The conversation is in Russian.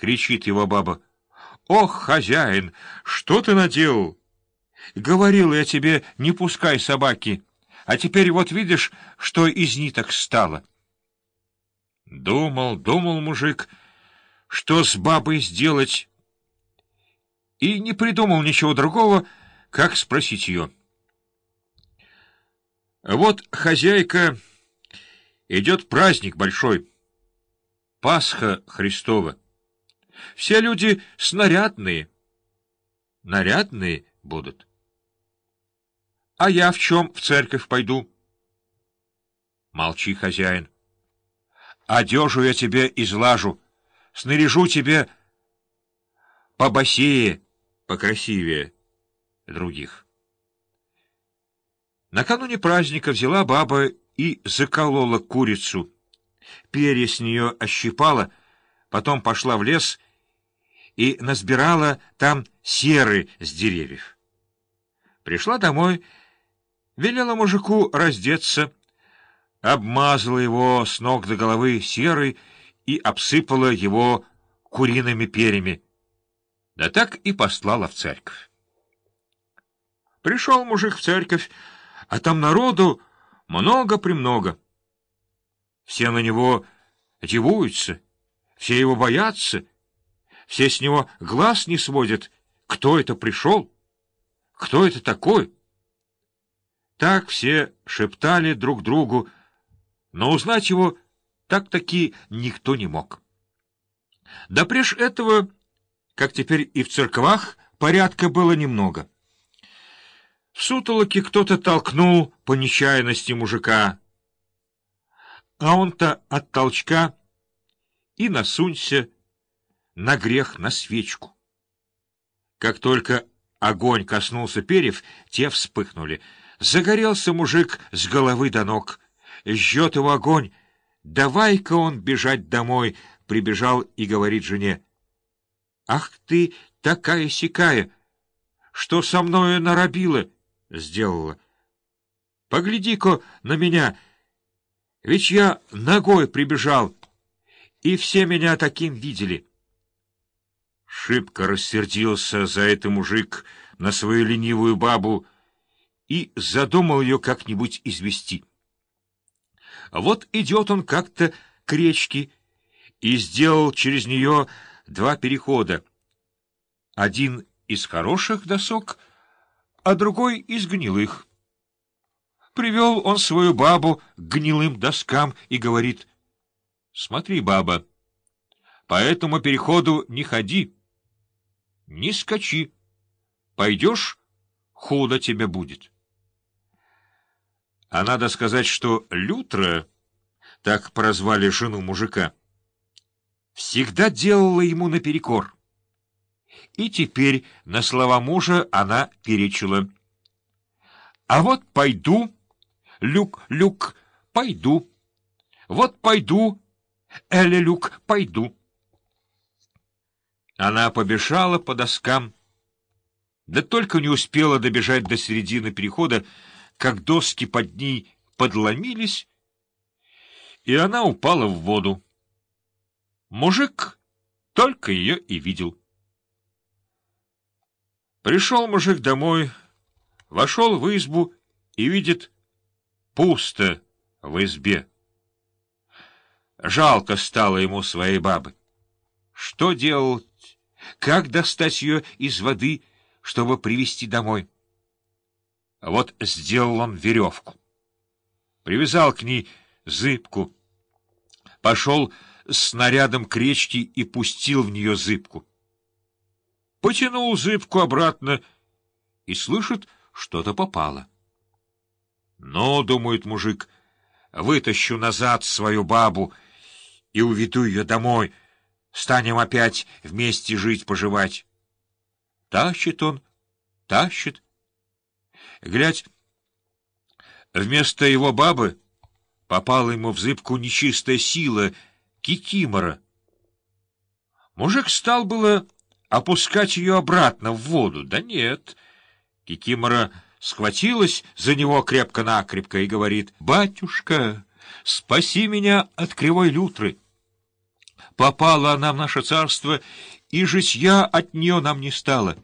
кричит его баба. «Ох, хозяин, что ты наделал? Говорил я тебе, не пускай собаки, а теперь вот видишь, что из ниток стало». Думал, думал мужик, что с бабой сделать, и не придумал ничего другого, как спросить ее. Вот хозяйка, идет праздник большой, Пасха Христова. Все люди снарядные. Нарядные будут. А я в чем в церковь пойду? Молчи, хозяин. Одежу я тебе излажу, снаряжу тебе побосее, покрасивее других. Накануне праздника взяла баба и заколола курицу. Перья с нее ощипала, потом пошла в лес и насбирала там серы с деревьев. Пришла домой, велела мужику раздеться, обмазала его с ног до головы серой и обсыпала его куриными перьями, да так и послала в церковь. Пришел мужик в церковь, а там народу много-премного. Все на него дивуются, все его боятся, все с него глаз не сводят, кто это пришел, кто это такой. Так все шептали друг другу, но узнать его так-таки никто не мог. Да прежь этого, как теперь и в церквах, порядка было немного. В сутолоке кто-то толкнул по нечаянности мужика, а он-то от толчка и насунься на грех на свечку. Как только огонь коснулся перьев, те вспыхнули. Загорелся мужик с головы до ног. Жжет его огонь. Давай-ка он бежать домой, прибежал и говорит жене. Ах ты, такая-сякая, что со мною наробила! сделала. Погляди-ка на меня, ведь я ногой прибежал, и все меня таким видели. Шибко рассердился за это мужик на свою ленивую бабу и задумал ее как-нибудь извести. Вот идет он как-то к речке и сделал через нее два перехода. Один из хороших досок — а другой из гнилых. Привел он свою бабу к гнилым доскам и говорит, «Смотри, баба, по этому переходу не ходи, не скачи, пойдешь, худо тебе будет». А надо сказать, что Лютра, так прозвали жену мужика, всегда делала ему наперекор и теперь на слова мужа она перечила. «А вот пойду, Люк, Люк, пойду. Вот пойду, Эля, Люк, пойду». Она побежала по доскам, да только не успела добежать до середины перехода, как доски под ней подломились, и она упала в воду. Мужик только ее и видел. Пришел мужик домой, вошел в избу и видит пусто в избе. Жалко стало ему своей бабы. Что делать? Как достать ее из воды, чтобы привести домой? Вот сделал он веревку. Привязал к ней зыбку. Пошел снарядом к речке и пустил в нее зыбку потянул зыбку обратно и слышит, что-то попало. «Ну, — думает мужик, — вытащу назад свою бабу и уведу ее домой, станем опять вместе жить-поживать». Тащит он, тащит. Глядь, вместо его бабы попала ему в зыбку нечистая сила, кикимора. Мужик стал было опускать ее обратно в воду. Да нет. Кикимора схватилась за него крепко-накрепко и говорит, «Батюшка, спаси меня от кривой лютры». Попала она в наше царство, и житья от нее нам не стало.